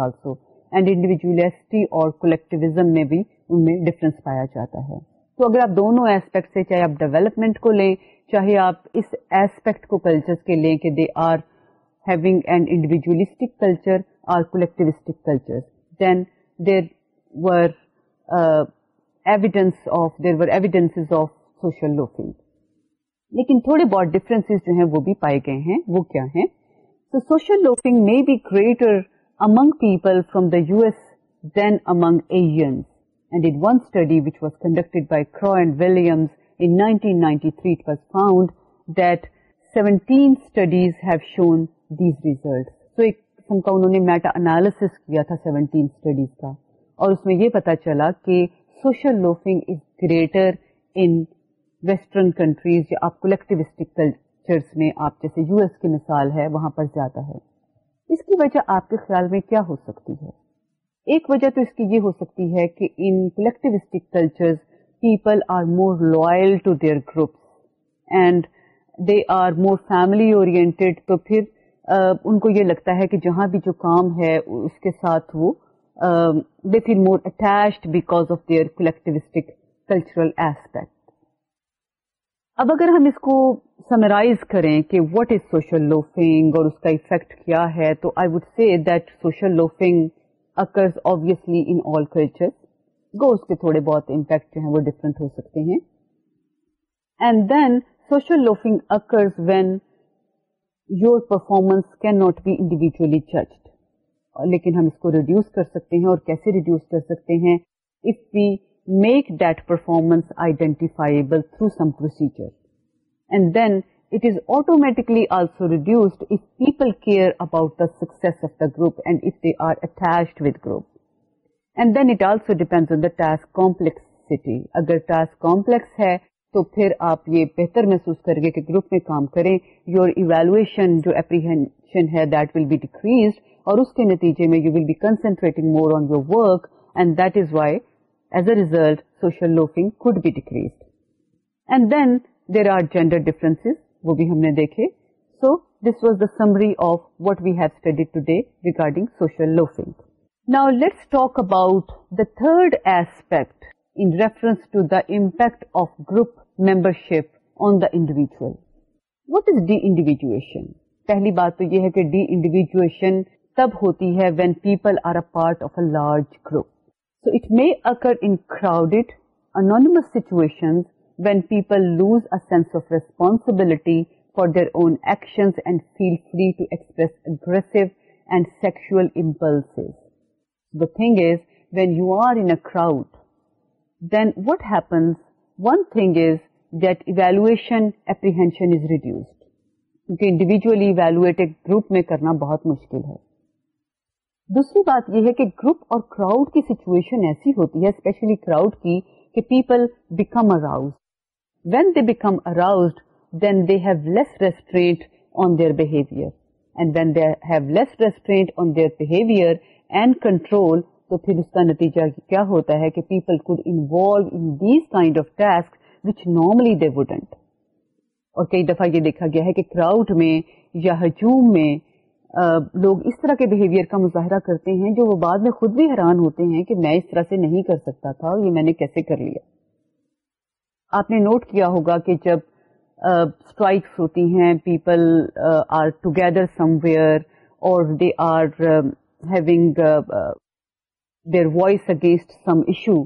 also and انڈیویجلسٹی اور کولیکٹیویزم میں بھی ان میں ڈفرینس پایا جاتا ہے تو اگر آپ دونوں ایسپیکٹ سے چاہے آپ ڈیولپمنٹ کو لیں چاہے آپ اس ایسپیکٹ کو کلچر کے لیں کہ they are having and individualistic culture collectivistic culture then there were تھوڑے ڈفرینس جو سوشل کا اور اس میں یہ پتا چلا کہ social loafing is greater in western countries یا آپ کولیکٹیوسٹک کلچرس میں آپ جیسے یو ایس کی مثال ہے وہاں پر زیادہ ہے اس کی وجہ آپ کے خیال میں کیا ہو سکتی ہے ایک وجہ تو اس کی یہ ہو سکتی ہے کہ in collectivistic cultures people are more loyal to their groups and they are more family تو پھر ان کو یہ لگتا ہے کہ جہاں بھی جو کام ہے اس کے ساتھ وہ they feel more attached because of their collectivistic cultural aspect. اب اگر ہم اس کو سمرائز کریں کہ واٹ از سوشل لوفنگ اور اس کا افیکٹ کیا ہے تو I would see that social loafing occurs کے تھوڑے بہت امپیکٹ جو ہیں وہ ڈفرنٹ ہو سکتے ہیں and then social loafing occurs when your performance can not be individually judged لیکن ہم اس کو ریڈیوس کر سکتے ہیں اور کیسے ریڈیوس کر سکتے ہیں if we make that performance identifiable through some procedure and then it is automatically also reduced if people care about the success of the group and if they are attached with group and then it also depend on the task complexity اگر task complex ہے تو پھر آپ یہ بہتر محسوس کریں گے کہ گروپ میں کام کریں یور ایویلویشن جو اپریہینشن ہے دیٹ ول بی ڈیکریزڈ اور اس کے نتیجے میں you will be concentrating more on your work and that is why as a result social loafing be and then there are gender difference وہ بھی ہم نے دیکھے so this was the summary of what we have study today regarding social loafing now let's talk about the third aspect in reference to the impact of group membership on the individual what is deindividuation پہلی بات تو یہ ہے کہ D individuation تب ہوتی ہے when people are a part of a large group so it may occur in crowded situation when people lose a sense of responsibility for their own actions and feel free to express aggressive and sexual impulse the thing is when you are in crowd then what happens one thing is that evaluation apprehension is reduced کیونکہ individually evaluate ایک group میں کرنا بہت مشکل ہے دوسری بات یہ ہے کہ گروپ اور کراؤڈ کی سچویشن ایسی ہوتی ہے اسپیشلی کراؤڈ کی کہ people become arouse when they become arouse then they have less restraint on their behaviour and when they have less restraint on their behaviour and control تو پھر اس کا نتیجہ کیا ہوتا ہے کہ people could involve in these kind of task which normally they wouldn't اور کئی دفعہ یہ دیکھا گیا ہے کہ کراؤڈ میں یا ہجوم میں لوگ اس طرح کے بہیویئر کا مظاہرہ کرتے ہیں جو وہ بعد میں خود بھی حیران ہوتے ہیں کہ میں اس طرح سے نہیں کر سکتا تھا یہ میں نے کیسے کر لیا آپ نے نوٹ کیا ہوگا کہ جب اسٹرائکس ہوتی ہیں people are together somewhere اور they are having their voice against some issue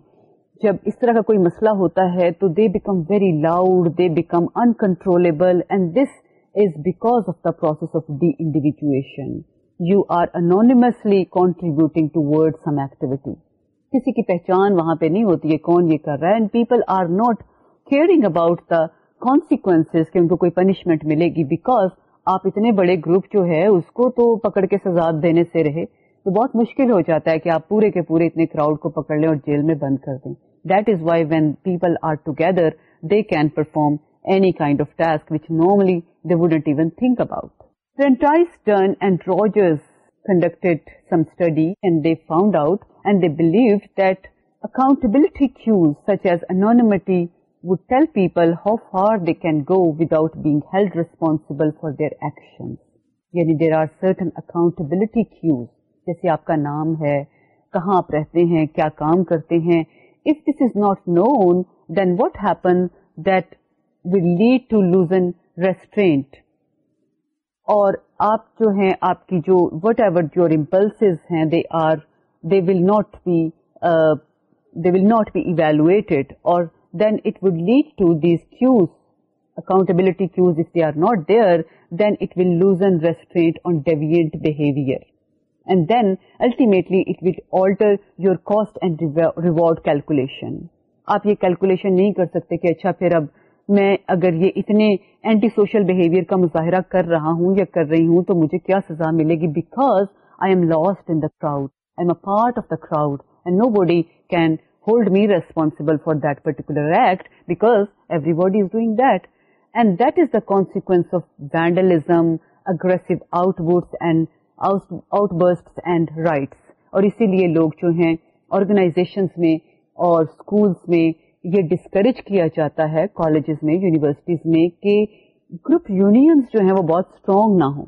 جب اس طرح کا کوئی مسئلہ ہوتا ہے تو they become very loud they become uncontrollable and this کسی کی پہچان وہاں پہ نہیں ہوتی ہے کون یہ کر رہا ہے and people are not caring about the consequence کہ ان کو کوئی پنشمنٹ ملے گی بیکاز آپ اتنے بڑے گروپ جو ہے اس کو تو پکڑ کے سزا دینے سے رہے تو بہت مشکل ہو جاتا ہے کہ آپ پورے کے پورے اتنے کراؤڈ کو پکڑ لیں اور جیل میں بند کر دیں that is why when people are together they can perform any kind of task which normally they wouldn't even think about. Then Ty Stern and Rogers conducted some study and they found out and they believed that accountability cues such as anonymity would tell people how far they can go without being held responsible for their actions. Yani there are certain accountability cues. جیسے آپ کا نام ہے کہاں آپ رہتے ہیں کیا کام کرتے ہیں if this is not known then what happen that will lead to lose an restraint اور آپ جو ہیں آپ کی جو وٹ ایور یور امپلس ہیں they they they they are are will will will will not not not be be evaluated اور then then then it it it would lead to these cues cues accountability if their loosen on deviant behaviour and and ultimately alter your cost reward calculation آپ یہ calculation نہیں کر سکتے کہ اچھا پھر اب میں اگر یہ اتنے اینٹی سوشل بہیویئر کا مظاہرہ کر رہا ہوں یا کر رہی ہوں تو مجھے کیا سزا ملے گی because I am lost in the crowd I am a part of the crowd and nobody can hold me responsible for that particular act because everybody is doing that and that is the consequence of vandalism aggressive out bits outburst and riots اور اسی لیے لوگ جو ہیں organisations میں اور schools میں یہ ڈسکریج کیا جاتا ہے کالجز میں یونیورسٹیز میں کہ گروپ یونینز جو ہیں وہ بہت اسٹرانگ نہ ہوں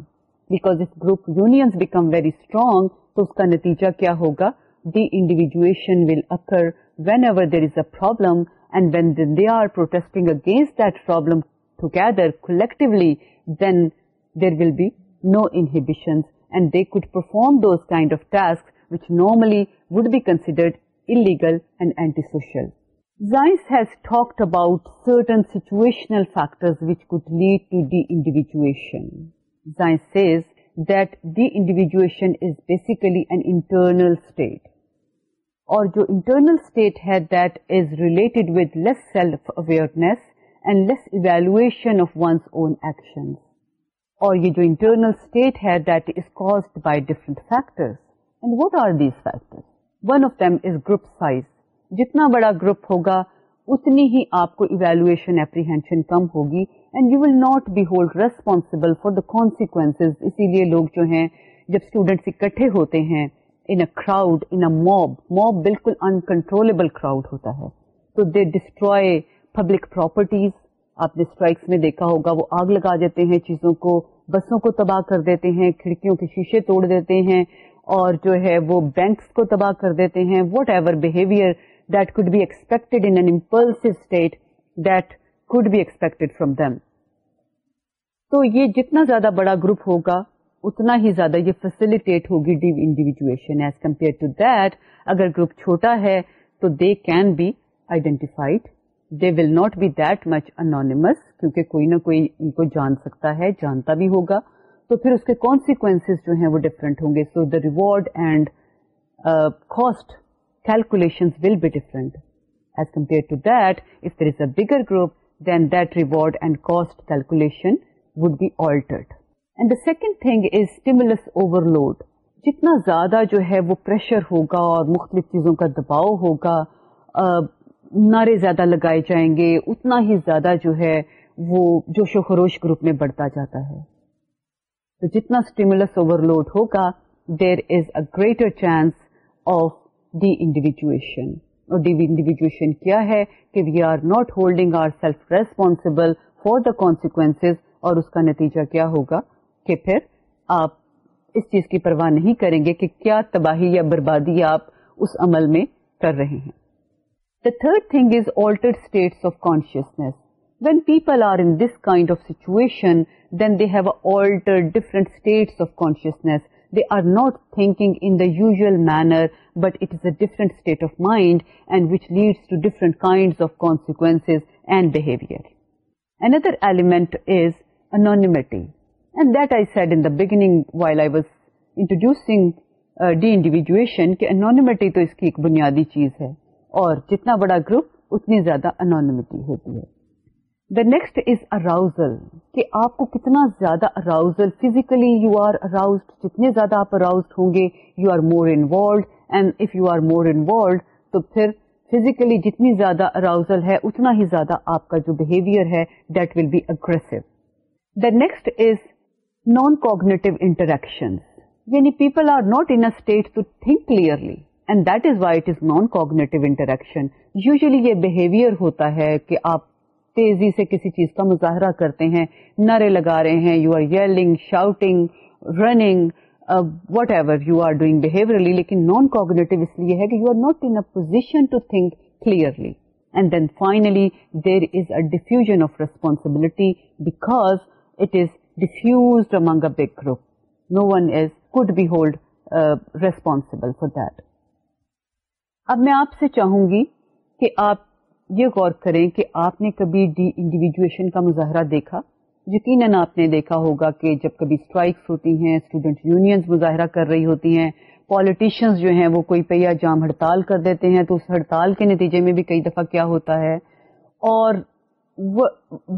because if group unions become very strong تو اس کا نتیجہ کیا ہوگا دی individuation will occur when whenever there is a problem and they are protesting against that problem together collectively then there will be no inhibitions and they could perform those kind of task which normally would be considered illegal and antisocial. Social ز talk about certain situational factors which could lead to دیویجوشن جو internal state ہے that is related awareness and less evaluation اور یہ جو group size جتنا بڑا group ہوگا اتنی ہی آپ کو ایویلویشن اپریہینشن کم ہوگی and you will not be hold responsible for the consequence اسی لیے لوگ جو ہیں جب اسٹوڈینٹس اکٹھے ہوتے ہیں in a crowd in mob mob بالکل انکنٹرولیبل کراؤڈ ہوتا ہے تو دے ڈسٹرو پبلک پراپرٹیز آپ نے اسٹرائکس میں دیکھا ہوگا وہ آگ لگا دیتے ہیں چیزوں کو بسوں کو تباہ کر دیتے ہیں کھڑکیوں کے شیشے توڑ دیتے ہیں اور جو ہے وہ بینکس کو تباہ کر دیتے ہیں وٹ ایور بہیویئر تو یہ جتنا زیادہ بڑا گروپ ہوگا اتنا ہی زیادہ یہ فیسلٹیٹ ہوگی individuation as compare to that اگر گروپ چھوٹا ہے تو they can be identified they will not be that much انس کیونکہ کوئی نہ کوئی ان کو جان سکتا ہے جانتا بھی ہوگا تو پھر اس کے کانسیکوینس جو ہیں وہ ڈفرینٹ ہوں گے so the reward and cost calculation group then reward and cost calculation would جتنا زیادہ جو ہے وہ پریشر ہوگا اور مختلف چیزوں کا دباؤ ہوگا نعرے زیادہ لگائے جائیں گے اتنا ہی زیادہ جو ہے وہ جوش و خروش گروپ میں بڑھتا جاتا ہے تو جتنا اسٹیمولس اوور لوڈ ہوگا there is a greater chance of deindividuation اور انڈیویجویشن کیا ہے کہ we are not holding are self responsible for the consequence اور اس کا نتیجہ کیا ہوگا کہ پھر آپ اس چیز کی پرواہ نہیں کریں گے کہ کیا تباہی یا بربادی آپ اس عمل میں کر رہے ہیں the third thing is altered states of consciousness when people are in this kind of situation then they have alter different states of consciousness they are not thinking in the usual manner but alternate state of mind which lead different کا anonymity تو اس کی ایک بنیادی چیز ہے اور جتنا بڑا گروپ اتنی زیادہ انونیمیٹی ہوتی ہے دا نیکسٹ از اراؤزل کہ آپ کو کتنا زیادہ arousal physically you are aroused جتنے زیادہ آپ اراؤزڈ ہوں گے you are more involved and if you are more involved تو پھر فزیکلی جتنی زیادہ اراؤزل ہے اتنا ہی زیادہ آپ کا جو بہیویئر ہے that will be aggressive the next is non cognitive interaction یعنی people are not in state to think clearly and that is why it is non cognitive interaction usually یہ بہیویئر ہوتا ہے کہ آپ تیزی سے کسی چیز کا مظاہرہ کرتے ہیں نعرے لگا رہے ہیں you are yelling shouting running whatever you are doing لیکن نان کوگنیٹو اس لیے ہے کہ you are not in position to think clearly and then finally there is a diffusion of responsibility because it is diffuse among a big group no one is could be hold responsible for that اب میں آپ سے چاہوں گی کہ آپ یہ غور کریں کہ آپ نے کبھی ڈی انڈیویجویشن کا مظاہرہ دیکھا یقیناً آپ نے دیکھا ہوگا کہ جب کبھی اسٹرائکس ہوتی ہیں اسٹوڈنٹ یونینز مظاہرہ کر رہی ہوتی ہیں پالیٹیشینس جو ہیں وہ کوئی پہیا جام ہڑتال کر دیتے ہیں تو اس ہڑتال کے نتیجے میں بھی کئی دفعہ کیا ہوتا ہے اور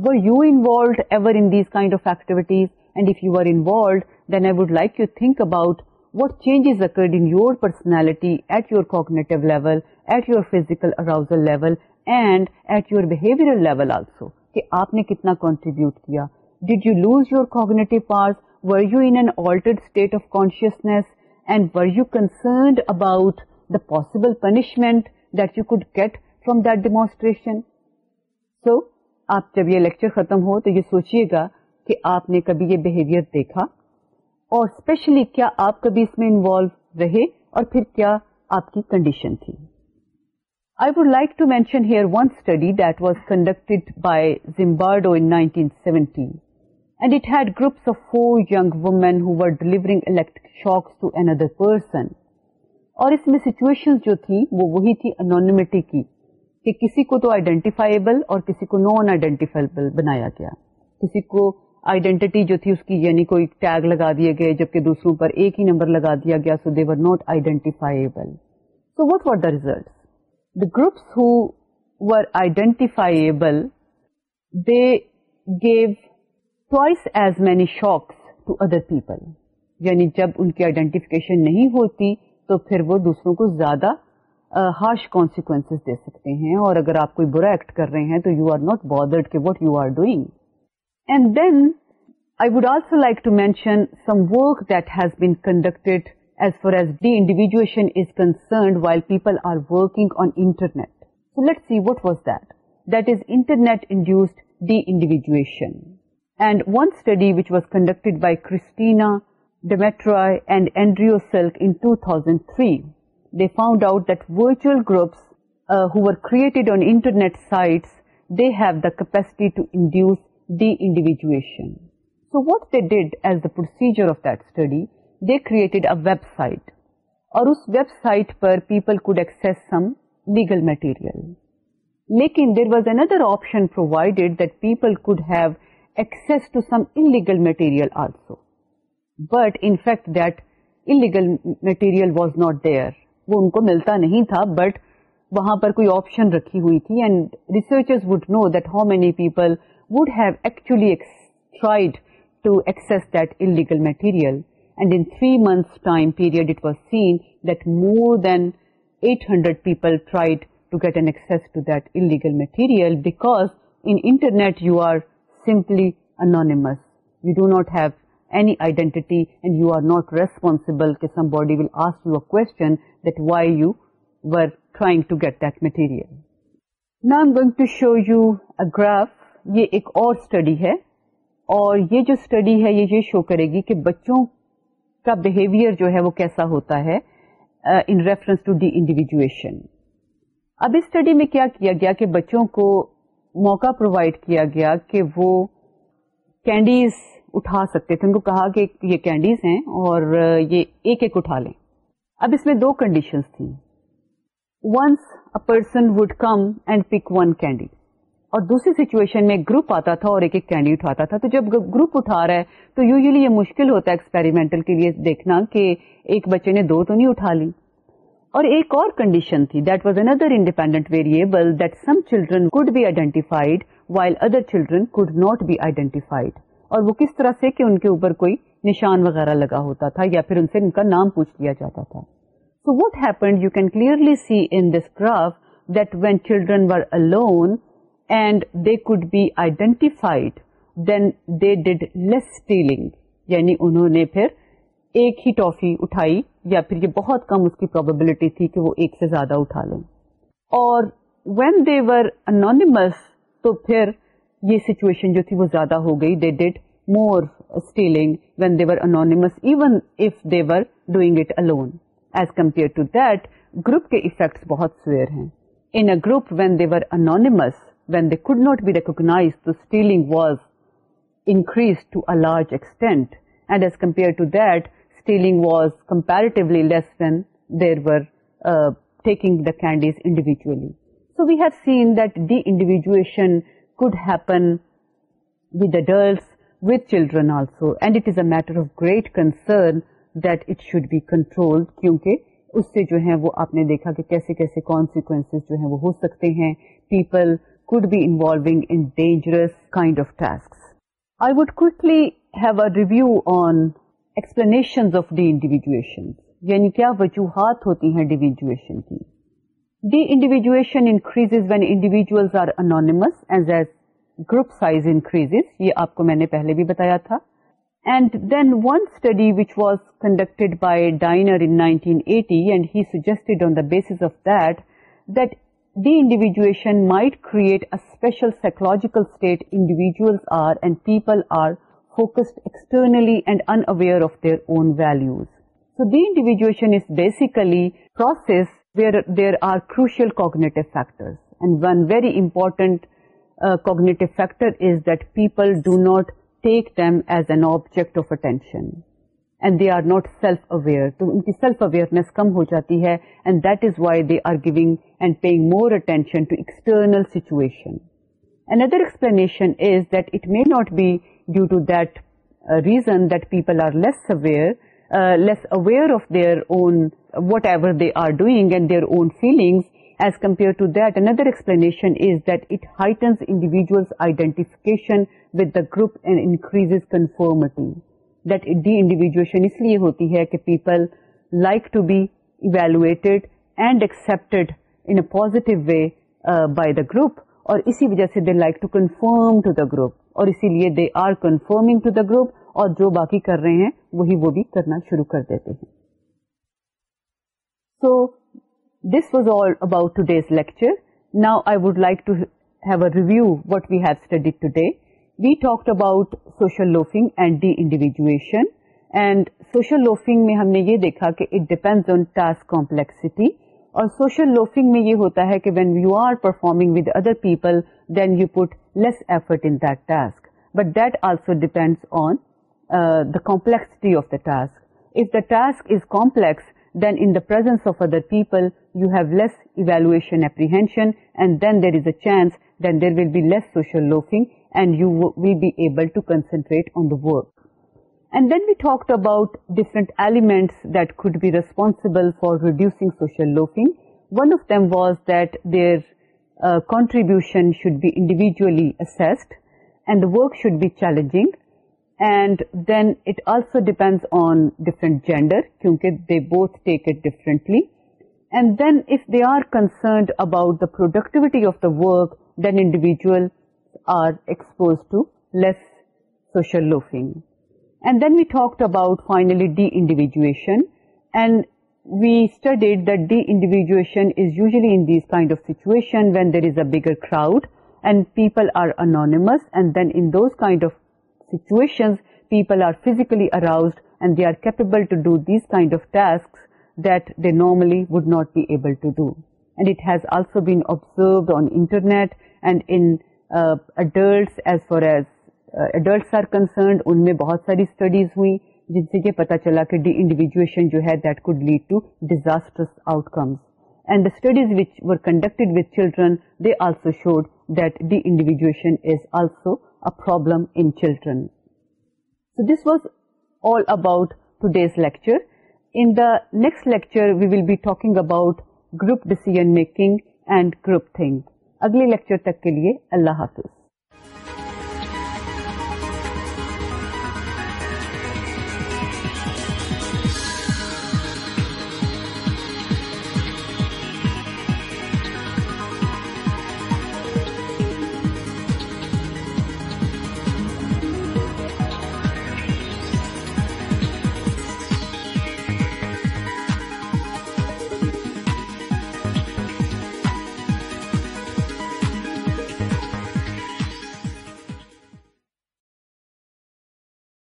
were you involved ever in these kind of activities and if you were involved then I would like you to think about what changes occurred in your personality at your cognitive level at your physical arousal level and at your behaviour level also کہ آپ نے کتنا contribute کیا did you lose your cognitive were you in an altered state of consciousness and were you concerned about the possible punishment that you could get from that demonstration so آپ جب یہ lecture ختم ہو تو یہ سوچیے گا کہ آپ نے کبھی یہ بہیویئر دیکھا اور اسپیشلی کیا آپ کبھی اس میں انوالو رہے اور پھر کیا آپ کی کنڈیشن تھی I would like to mention here one study that was conducted by Zimbardo in 1970 and it had groups of four young women who were delivering electric shocks to another person. اور اس میں سچویشن جو تھی وہ وہی تھی انونیمٹی کی کہ کسی کو تو آئیڈینٹیفائیبل اور کسی کو نان آئیڈینٹیفائیبل بنایا گیا کسی کو آئیڈینٹی جو تھی اس کی یعنی کوئی ٹیگ لگا دیے گئے جبکہ دوسروں پر ایک ہی نمبر لگا دیا گیا so they were not identifiable so what were the result the groups who were identifiable, they gave twice as many shocks to other people. یعنی جب ان کی آئیڈینٹیفکیشن نہیں ہوتی تو پھر وہ دوسروں کو زیادہ ہارش کانسیکوینس دے سکتے ہیں اور اگر آپ کوئی برا ایکٹ کر رہے ہیں تو یو آر ناٹ بورڈرڈ کہ what you are doing and then I would also like to mention some work that has been conducted as far ایزیویژ از کنسرڈ وائل پیپلنےڈ بائی کرنا Demetriou Silke انسینڈ three they found out that وس ہر created on internet sites they have the capacity to induce the انڈیویجوشن so what they did as the procedure of that study created created website اور اس website پر people could some legal لیکن there was another option provided that people could have access to some legal material also but illegal material was not there وہ ان کو ملتا نہیں تھا بٹ وہاں پر کوئی آپشن رکھی ہوئی تھی and researcher that how many people would have actually to access that illegal material and in three months you do not have an identifiable body will ask you ارسچنٹ why you وائنگ to get that material نان گ to show you اگر یہ ایک اور study ہے اور یہ جو اسٹڈی ہے یہ یہ شو کرے گی کہ بچوں کا بہیویئر جو ہے وہ کیسا ہوتا ہے in reference to the individuation اب اس اسٹڈی میں کیا کیا گیا کہ بچوں کو موقع پرووائڈ کیا گیا کہ وہ کینڈیز اٹھا سکتے تھے ان کو کہا کہ یہ کینڈیز ہیں اور uh, یہ ایک ایک اٹھا لیں اب اس میں دو کنڈیشنز تھیں once a person would come and pick one candy اور دوسری سچویشن میں گروپ آتا تھا اور ایک ایک کینڈیڈیٹ اٹھاتا تھا تو جب گروپ اٹھا رہا ہے تو یوزلی یہ مشکل ہوتا ہے ایکسپیریمنٹل کے لیے دیکھنا کہ ایک بچے نے دو تو نہیں اٹھا لی اور ایک اور کنڈیشن تھی that was another independent variable that some children could be identified while other children could not be identified اور وہ کس طرح سے کہ ان کے اوپر کوئی نشان وغیرہ لگا ہوتا تھا یا پھر ان سے ان کا نام پوچھ لیا جاتا تھا so what happened you can clearly see in this graph that when children were alone and they could be identified then they did less یعنی انہوں نے پھر ایک ہی ٹافی اٹھائی یا پھر یہ بہت کم اس کی پروبیبلٹی تھی کہ وہ ایک سے زیادہ اٹھا لیں اور وین دے ور انانیمس تو پھر یہ سچویشن جو تھی وہ زیادہ ہو گئی they did stealing when they were anonymous even if they were doing it alone as compare to that group کے افیکٹس بہت سویئر ہیں in a group when they were anonymous وینڈ not be ریکلنگ was encourage extent compare with children also and it is a matter of great concern that it should be control کیونکہ اس سے جو ہے وہ آپ نے دیکھا کہ کیسے کیسے کانسیک جو ہیں وہ ہو سکتے ہیں people could be involving in dangerous kind of tasks. I would quickly have a review on explanations of de-individuation. یعنی کیا وجوہات ہوتی ہیں کی deindividuation increase when individuals are anonymous as as group size increase یہ آپ کو میں نے پہلے بھی بتایا تھا and then one study which was conducted by Diener 1980 and he suggested on the base of that that de-individuation might create a special psychological state individuals are and people are focused externally and unaware of their own values. So de-individuation is basically a process where there are crucial cognitive factors, and one very important uh, cognitive factor is that people do not take them as an object of attention. And they are not self aware تو ان کی self awareness کم ہو جاتی ہے and that is why they are giving and paying more attention to external situation other be due to that reason that people are less aware less aware of their own whatever they are doing and their own feelings as compare to that another explanation is that it heightens individuals identification with the group and increase conformity that deindividuation اس لیے ہوتی ہے کہ people like to be evaluated and accepted in a positive way by the group اور اسی وجہ سے they like to conform to the group اور اسی لیے they are conforming to the group اور جو باقی کر رہے ہیں وہی وہ بھی کرنا شروع کر دیتے ہیں so this was all about today's lecture now I would like to have a review what we have studied today we talked about social loafing and deindividuation and social loafing میں ہم نے یہ دیکھا کہ it depends on task complexity اور social loafing میں یہ ہوتا ہے کہ when you are performing with other people then you put less effort but it also depends on the complexity of the task if the task is complex then in the presence of other people you have less evaluation ایپریہ and then there is a chance then there will be less social loafing and you will be able to concentrate on the work. And then we talked about different elements that could be responsible for reducing social loafing. One of them was that their uh, contribution should be individually assessed and the work should be challenging. And then it also depends on different gender, because they both take it differently. And then if they are concerned about the productivity of the work, then individual are exposed to less social loafing. And then we talked about finally de-individuation, and we studied that de-individuation is usually in these kind of situation when there is a bigger crowd and people are anonymous, and then in those kind of situations people are physically aroused and they are capable to do these kind of tasks that they normally would not be able to do. And it has also been observed on internet and in adults as far as adults are concerned ان میں بہت ساری studies ہوئی جن سے یہ پتا چلا کہ ڈی انڈیویجویشن جو ہے that could lead to disastrous outcomes and studies which were conducted with children they also showed that deindividuation is also a problem in children so this was all about today's lecture in the next lecture we will be talking about group decision making and groupthink اگلے lecture تک کے لیے اللہ حافظ